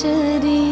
जरी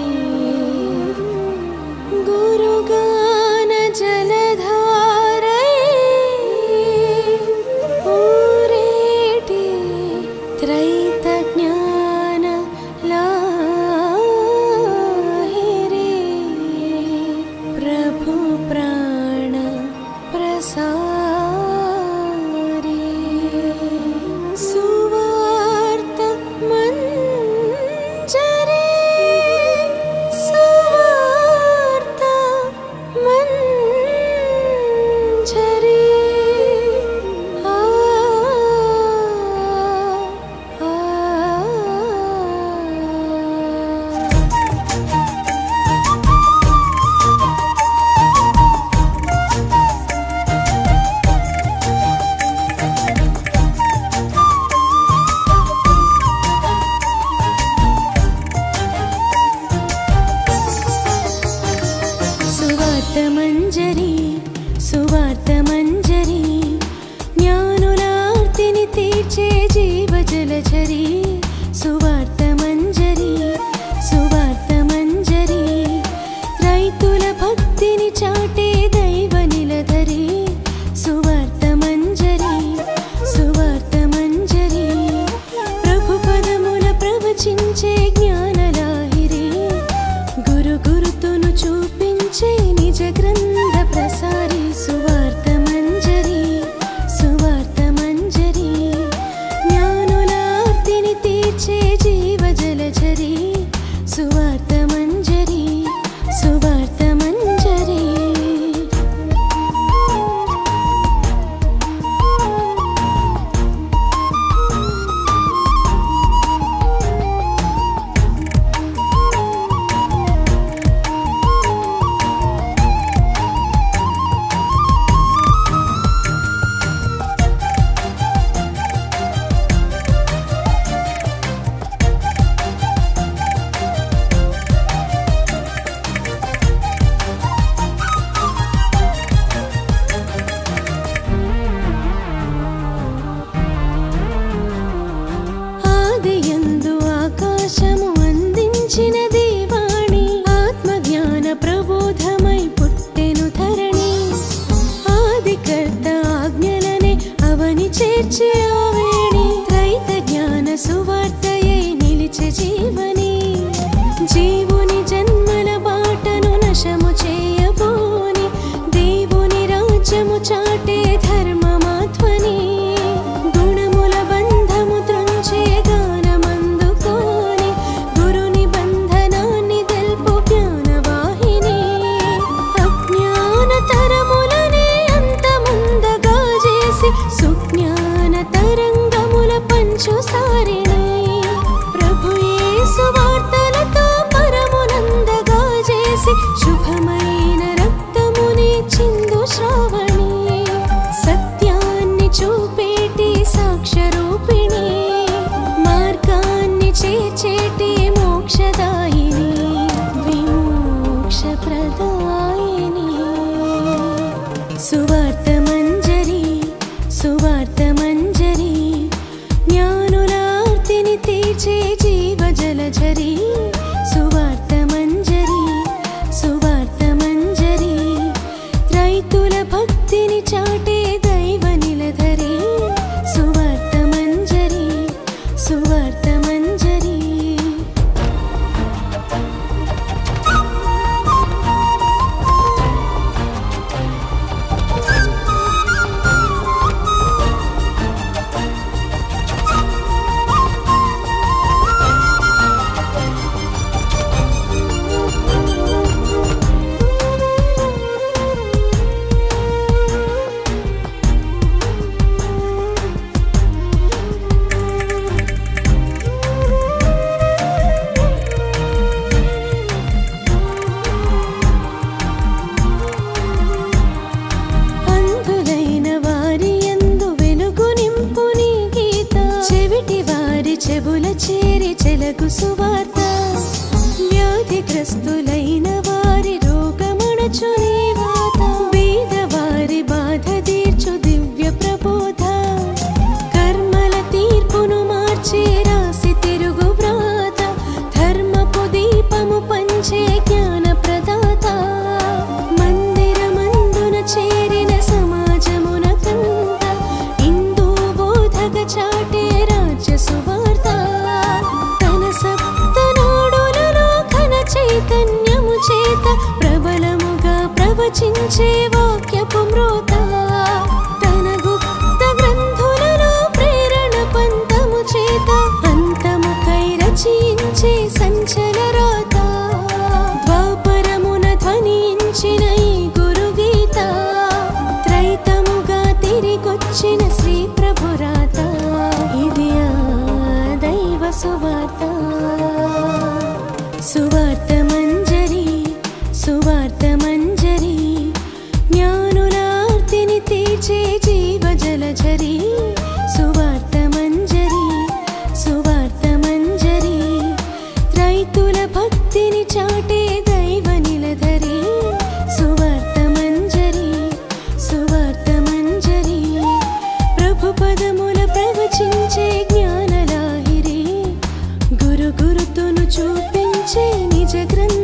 చేర్చే ఆవేణి రైత జ్ఞాన సువార్తయై నిలిచే జీవని. జీవుని జన్మల బాటను నశము చేయబోని. దేవుని రాజ్యము చాటే ధర్మమాధ్వని. గుణముల బంధము త్రుంచే గానమందుకోని. గురుని బంధనాన్ని తెల్పు జ్ఞానవాహిని. అజ్ఞాన తరములనే అంత ముందగా చేసి సుజ్ఞ सुवार्तमञ्जरी ज्ञानुरार्तिनि तीर्चे जीवजलझरी। వారి చేరి చెలకు సువార్త వ్యాధిగ్రస్తులైన ప్రబలముగా ప్రవచించే వాక్యపు మ్రోత తన గుప్త గ్రంథులలో ప్రేరణ పంతము చేత అంతముకై రచించే సంచల రాత ద్వాపరమున ధ్వనించిన ఈ గురుగీత త్రైతముగా తిరిగొచ్చిన శ్రీ ప్రభురాత ఇది ఆ దైవ సువార్త creen